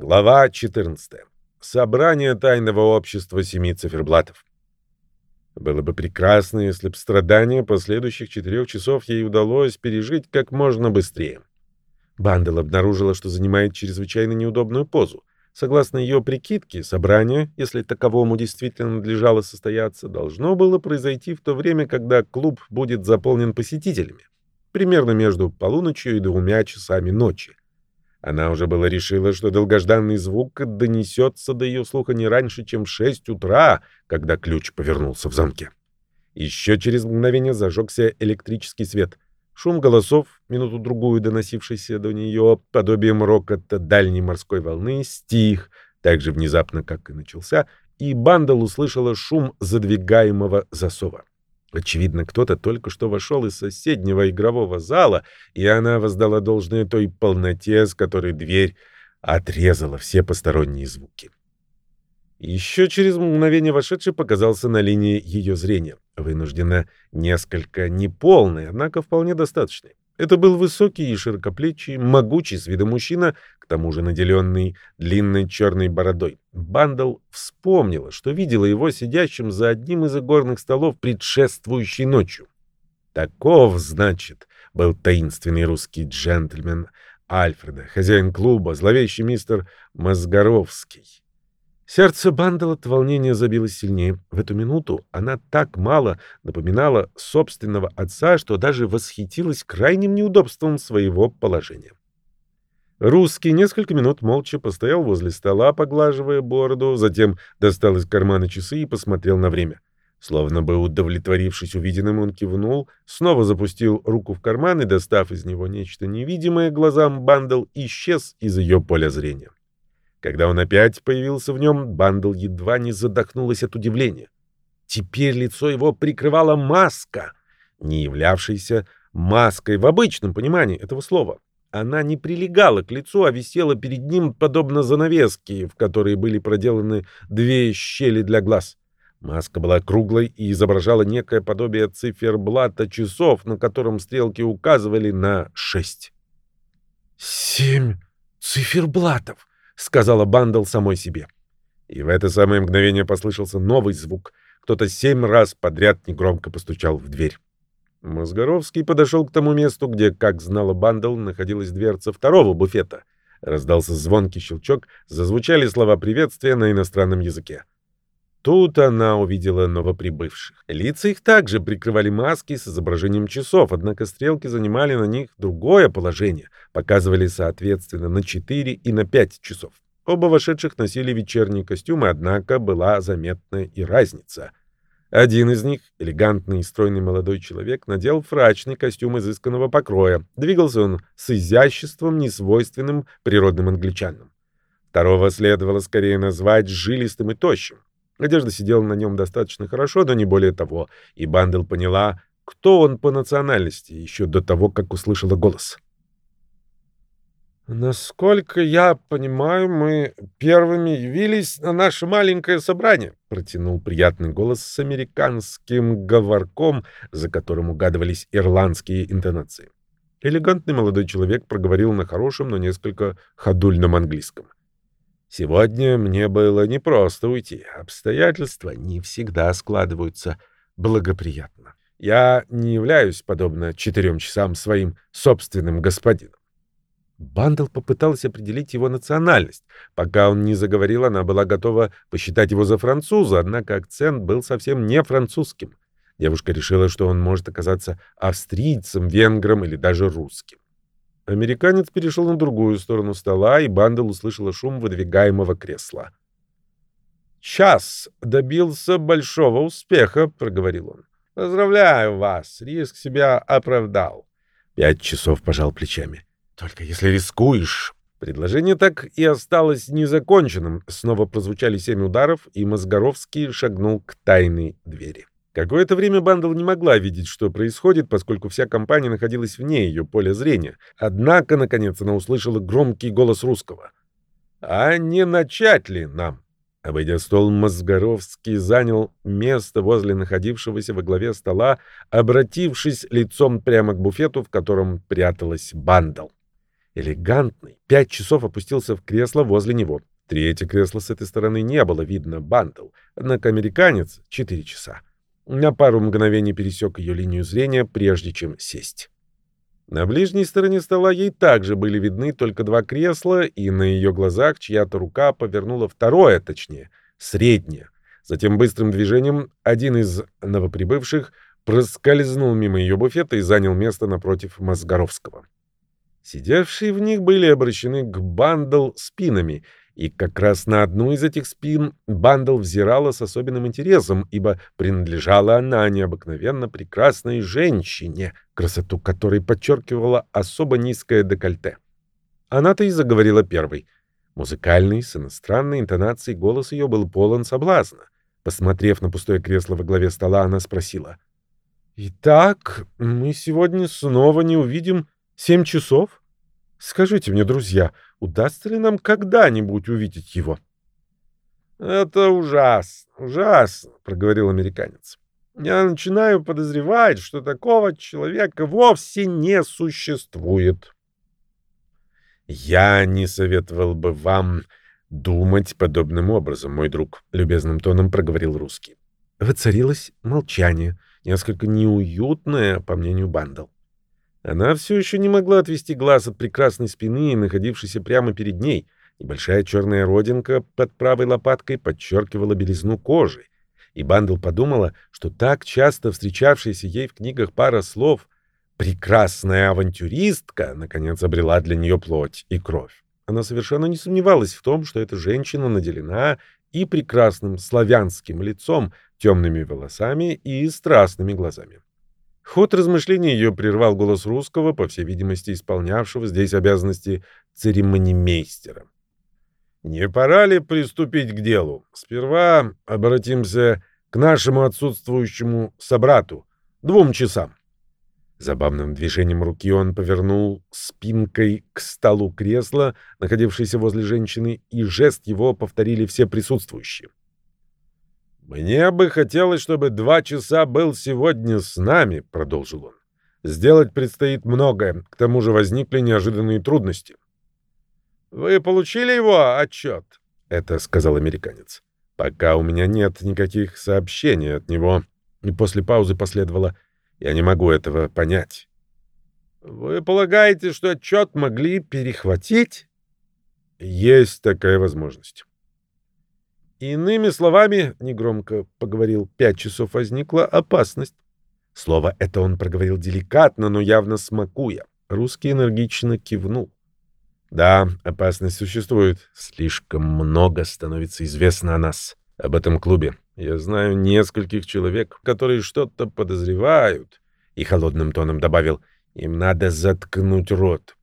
Глава 14. Собрание тайного общества семи циферблатов. Было бы прекрасно, если бы страдания последующих четырех часов ей удалось пережить как можно быстрее. Бандел обнаружила, что занимает чрезвычайно неудобную позу. Согласно ее прикидке, собрание, если таковому действительно надлежало состояться, должно было произойти в то время, когда клуб будет заполнен посетителями. Примерно между полуночью и двумя часами ночи. Она уже было решила, что долгожданный звук донесется до ее слуха не раньше, чем в шесть утра, когда ключ повернулся в замке. Еще через мгновение зажегся электрический свет. Шум голосов, минуту-другую доносившийся до нее подобием рокота дальней морской волны, стих, так же внезапно, как и начался, и Бандал услышала шум задвигаемого засова. Очевидно, кто-то только что вошел из соседнего игрового зала, и она воздала должное той полноте, с которой дверь отрезала все посторонние звуки. Еще через мгновение вошедший показался на линии ее зрения. Вынужденно несколько неполный, однако вполне достаточный. Это был высокий и широкоплечий, могучий с виду мужчина, к тому же наделенный длинной черной бородой. Бандл вспомнила, что видела его сидящим за одним из игорных столов предшествующей ночью. Таков, значит, был таинственный русский джентльмен Альфреда, хозяин клуба, зловещий мистер Мозгоровский. Сердце Бандал от волнения забилось сильнее. В эту минуту она так мало напоминала собственного отца, что даже восхитилась крайним неудобством своего положения. Русский несколько минут молча постоял возле стола, поглаживая бороду, затем достал из кармана часы и посмотрел на время. Словно бы удовлетворившись увиденным, он кивнул, снова запустил руку в карман и, достав из него нечто невидимое глазам, Бандл исчез из ее поля зрения. Когда он опять появился в нем, Бандл едва не задохнулась от удивления. Теперь лицо его прикрывала маска, не являвшаяся маской в обычном понимании этого слова. Она не прилегала к лицу, а висела перед ним, подобно занавеске, в которой были проделаны две щели для глаз. Маска была круглой и изображала некое подобие циферблата часов, на котором стрелки указывали на шесть. «Семь циферблатов!» — сказала Бандл самой себе. И в это самое мгновение послышался новый звук. Кто-то семь раз подряд негромко постучал в дверь. Мозгоровский подошел к тому месту, где, как знала Бандл, находилась дверца второго буфета. Раздался звонкий щелчок, зазвучали слова приветствия на иностранном языке. Тут она увидела новоприбывших. Лица их также прикрывали маски с изображением часов, однако стрелки занимали на них другое положение, показывали соответственно на 4 и на 5 часов. Оба вошедших носили вечерние костюмы, однако была заметна и разница. Один из них, элегантный и стройный молодой человек, надел фрачный костюм изысканного покроя. Двигался он с изяществом, несвойственным природным англичанам. Второго следовало скорее назвать жилистым и тощим. Одежда сидела на нем достаточно хорошо, но не более того, и Бандел поняла, кто он по национальности, еще до того, как услышала голос. «Насколько я понимаю, мы первыми явились на наше маленькое собрание», протянул приятный голос с американским говорком, за которым угадывались ирландские интонации. Элегантный молодой человек проговорил на хорошем, но несколько ходульном английском. «Сегодня мне было непросто уйти. Обстоятельства не всегда складываются благоприятно. Я не являюсь, подобно четырем часам, своим собственным господином. Бандл попыталась определить его национальность. Пока он не заговорил, она была готова посчитать его за француза, однако акцент был совсем не французским. Девушка решила, что он может оказаться австрийцем, венгром или даже русским. Американец перешел на другую сторону стола, и Бандл услышала шум выдвигаемого кресла. «Час добился большого успеха», — проговорил он. «Поздравляю вас, риск себя оправдал». Пять часов пожал плечами. Только если рискуешь. Предложение так и осталось незаконченным. Снова прозвучали семь ударов, и Мозгоровский шагнул к тайной двери. Какое-то время Бандл не могла видеть, что происходит, поскольку вся компания находилась вне ее поля зрения. Однако, наконец, она услышала громкий голос русского. «А не начать ли нам?» Обойдя стол, Мозгоровский занял место возле находившегося во главе стола, обратившись лицом прямо к буфету, в котором пряталась Бандл. Элегантный, пять часов опустился в кресло возле него. Третье кресло с этой стороны не было видно бандл, однако американец — четыре часа. На пару мгновений пересек ее линию зрения, прежде чем сесть. На ближней стороне стола ей также были видны только два кресла, и на ее глазах чья-то рука повернула второе, точнее, среднее. Затем быстрым движением один из новоприбывших проскользнул мимо ее буфета и занял место напротив Мозгоровского. Сидевшие в них были обращены к бандл спинами, и как раз на одну из этих спин Бандл взирала с особенным интересом, ибо принадлежала она необыкновенно прекрасной женщине, красоту которой подчеркивала особо низкое декольте. Она-то и заговорила первой. Музыкальный, с иностранной интонацией голос ее был полон соблазна. Посмотрев на пустое кресло во главе стола, она спросила. «Итак, мы сегодня снова не увидим семь часов? Скажите мне, друзья, — Удастся ли нам когда-нибудь увидеть его? — Это ужасно, ужасно, — проговорил американец. Я начинаю подозревать, что такого человека вовсе не существует. Я не советовал бы вам думать подобным образом, мой друг, — любезным тоном проговорил русский. Воцарилось молчание, несколько неуютное, по мнению Бандл. Она все еще не могла отвести глаз от прекрасной спины, находившейся прямо перед ней. Небольшая черная родинка под правой лопаткой подчеркивала белизну кожи. И Бандл подумала, что так часто встречавшаяся ей в книгах пара слов «прекрасная авантюристка» наконец обрела для нее плоть и кровь. Она совершенно не сомневалась в том, что эта женщина наделена и прекрасным славянским лицом, темными волосами и страстными глазами. Ход размышлений ее прервал голос русского, по всей видимости, исполнявшего здесь обязанности церемонимейстера. «Не пора ли приступить к делу? Сперва обратимся к нашему отсутствующему собрату. Двум часам». Забавным движением руки он повернул спинкой к столу кресла, находившейся возле женщины, и жест его повторили все присутствующие. «Мне бы хотелось, чтобы два часа был сегодня с нами», — продолжил он. «Сделать предстоит многое, к тому же возникли неожиданные трудности». «Вы получили его отчет?» — это сказал американец. «Пока у меня нет никаких сообщений от него». И после паузы последовало «Я не могу этого понять». «Вы полагаете, что отчет могли перехватить?» «Есть такая возможность». Иными словами, негромко поговорил, пять часов возникла опасность. Слово это он проговорил деликатно, но явно смакуя. Русский энергично кивнул. Да, опасность существует. Слишком много становится известно о нас, об этом клубе. Я знаю нескольких человек, которые что-то подозревают. И холодным тоном добавил, им надо заткнуть рот.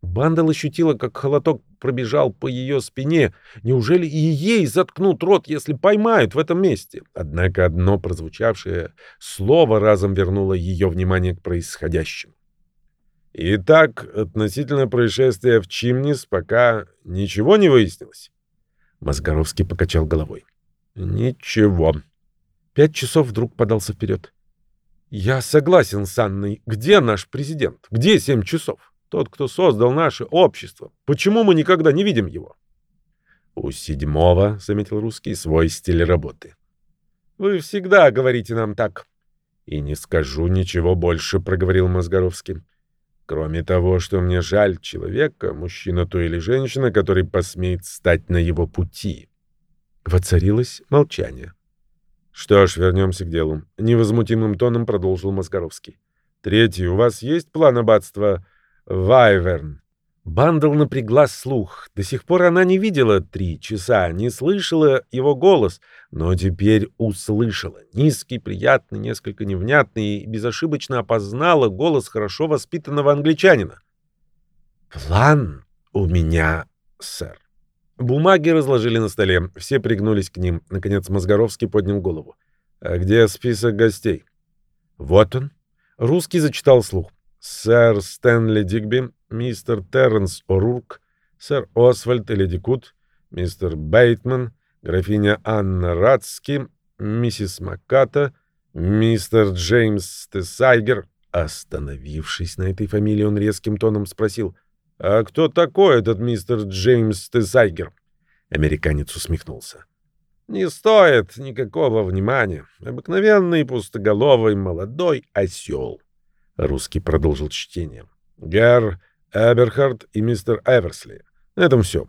Бандал ощутила, как холодок пробежал по ее спине. Неужели и ей заткнут рот, если поймают в этом месте? Однако одно прозвучавшее слово разом вернуло ее внимание к происходящему. Итак, относительно происшествия в Чимнис пока ничего не выяснилось. Мозгоровский покачал головой. Ничего. Пять часов вдруг подался вперед. Я согласен с Анной. Где наш президент? Где семь часов? Тот, кто создал наше общество. Почему мы никогда не видим его? У седьмого, — заметил русский, — свой стиль работы. Вы всегда говорите нам так. И не скажу ничего больше, — проговорил Мозгоровский. Кроме того, что мне жаль человека, мужчина то или женщина, который посмеет стать на его пути. Воцарилось молчание. Что ж, вернемся к делу. Невозмутимым тоном продолжил Мозгоровский. Третий, у вас есть план аббатства Вайверн. Бандл напрягла слух. До сих пор она не видела три часа, не слышала его голос, но теперь услышала. Низкий, приятный, несколько невнятный и безошибочно опознала голос хорошо воспитанного англичанина. «План у меня, сэр». Бумаги разложили на столе, все пригнулись к ним. Наконец Мозгоровский поднял голову. «А где список гостей?» «Вот он». Русский зачитал слух сэр Стэнли Дигби, мистер Терренс О'Рурк, сэр Освальд Эледикут, мистер Бейтман, графиня Анна Радски, миссис Макката, мистер Джеймс Тесайгер. Остановившись на этой фамилии, он резким тоном спросил, «А кто такой этот мистер Джеймс Тесайгер?» Американец усмехнулся. «Не стоит никакого внимания. Обыкновенный пустоголовый молодой осел». Русский продолжил чтение. «Гер Эберхард и мистер Эверсли. На этом все».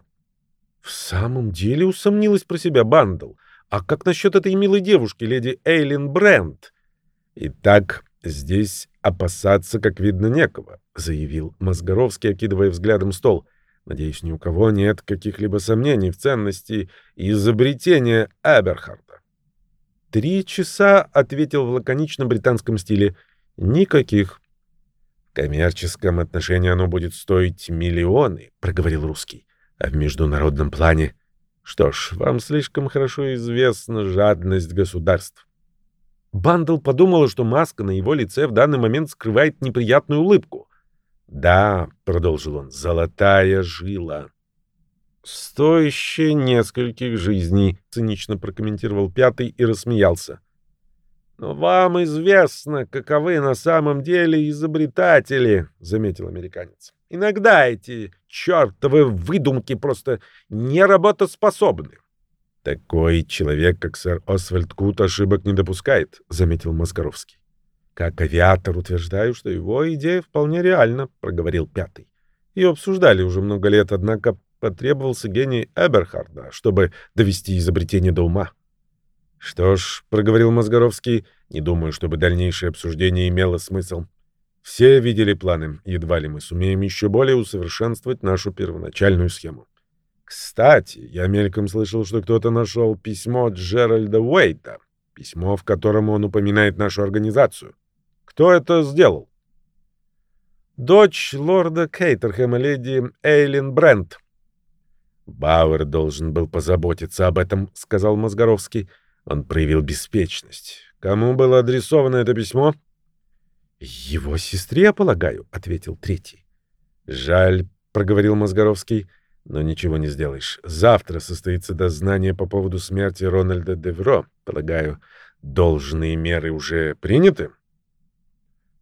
В самом деле усомнилась про себя Бандл. А как насчет этой милой девушки, леди Эйлин Брент? Итак, здесь опасаться, как видно, некого, заявил Мозгоровский, окидывая взглядом стол. Надеюсь, ни у кого нет каких-либо сомнений в ценности изобретения Эберхарда. «Три часа», — ответил в лаконичном британском стиле. «Никаких». «В коммерческом отношении оно будет стоить миллионы», — проговорил русский. «А в международном плане...» «Что ж, вам слишком хорошо известна жадность государств». Бандл подумала, что маска на его лице в данный момент скрывает неприятную улыбку. «Да», — продолжил он, — «золотая жила». «Стоящая нескольких жизней», — цинично прокомментировал пятый и рассмеялся. «Но вам известно, каковы на самом деле изобретатели», — заметил американец. «Иногда эти чертовы выдумки просто неработоспособны. «Такой человек, как сэр Освальд Кут, ошибок не допускает», — заметил Москоровский. «Как авиатор утверждаю, что его идея вполне реальна», — проговорил пятый. Ее обсуждали уже много лет, однако потребовался гений Эберхарда, чтобы довести изобретение до ума. «Что ж», — проговорил Мозгоровский, — «не думаю, чтобы дальнейшее обсуждение имело смысл. Все видели планы, едва ли мы сумеем еще более усовершенствовать нашу первоначальную схему. Кстати, я мельком слышал, что кто-то нашел письмо Джеральда Уэйта, письмо, в котором он упоминает нашу организацию. Кто это сделал? Дочь лорда Кейтерхэма, леди Эйлин Брент. Бауэр должен был позаботиться об этом, сказал Мозгоровский. Он проявил беспечность. Кому было адресовано это письмо? Его сестре, полагаю, ответил третий. Жаль, проговорил Мозгоровский. Но ничего не сделаешь. Завтра состоится дознание по поводу смерти Рональда Девро. Полагаю, должные меры уже приняты?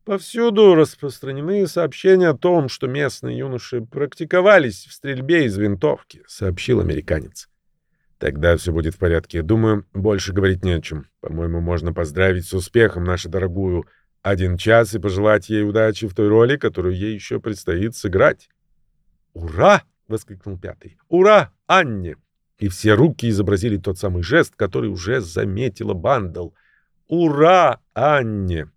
Повсюду распространены сообщения о том, что местные юноши практиковались в стрельбе из винтовки, сообщил американец. Тогда все будет в порядке. Думаю, больше говорить не о чем. По-моему, можно поздравить с успехом нашу дорогую один час и пожелать ей удачи в той роли, которую ей еще предстоит сыграть. Ура! — воскликнул пятый. «Ура, Анне!» И все руки изобразили тот самый жест, который уже заметила Бандл. «Ура, Анне!»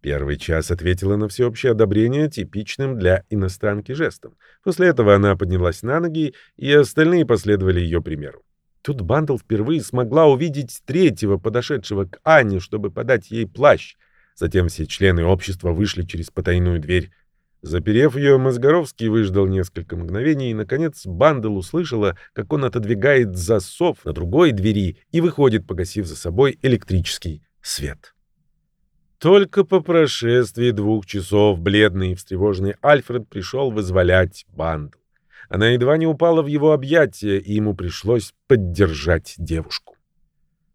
Первый час ответила на всеобщее одобрение типичным для иностранки жестом. После этого она поднялась на ноги, и остальные последовали ее примеру. Тут Бандл впервые смогла увидеть третьего, подошедшего к Анне, чтобы подать ей плащ. Затем все члены общества вышли через потайную дверь. Заперев ее, Мозгоровский выждал несколько мгновений, и, наконец, Бандл услышала, как он отодвигает засов на другой двери и выходит, погасив за собой электрический свет. Только по прошествии двух часов бледный и встревоженный Альфред пришел вызволять Бандл. Она едва не упала в его объятия, и ему пришлось поддержать девушку.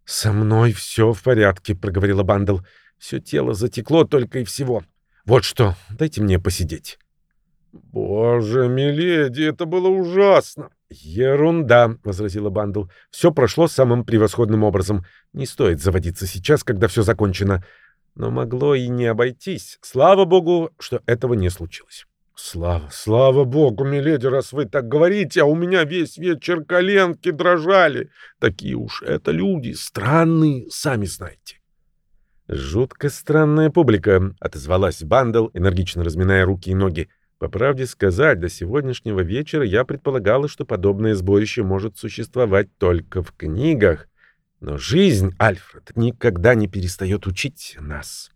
«Со мной все в порядке», — проговорила Бандл. «Все тело затекло только и всего». Вот что, дайте мне посидеть. Боже, миледи, это было ужасно. Ерунда, возразила Бандл. Все прошло самым превосходным образом. Не стоит заводиться сейчас, когда все закончено. Но могло и не обойтись. Слава богу, что этого не случилось. Слава, слава богу, миледи, раз вы так говорите, а у меня весь вечер коленки дрожали. Такие уж это люди, странные, сами знаете. «Жутко странная публика», — отозвалась Бандл, энергично разминая руки и ноги. «По правде сказать, до сегодняшнего вечера я предполагала, что подобное сборище может существовать только в книгах. Но жизнь, Альфред, никогда не перестает учить нас».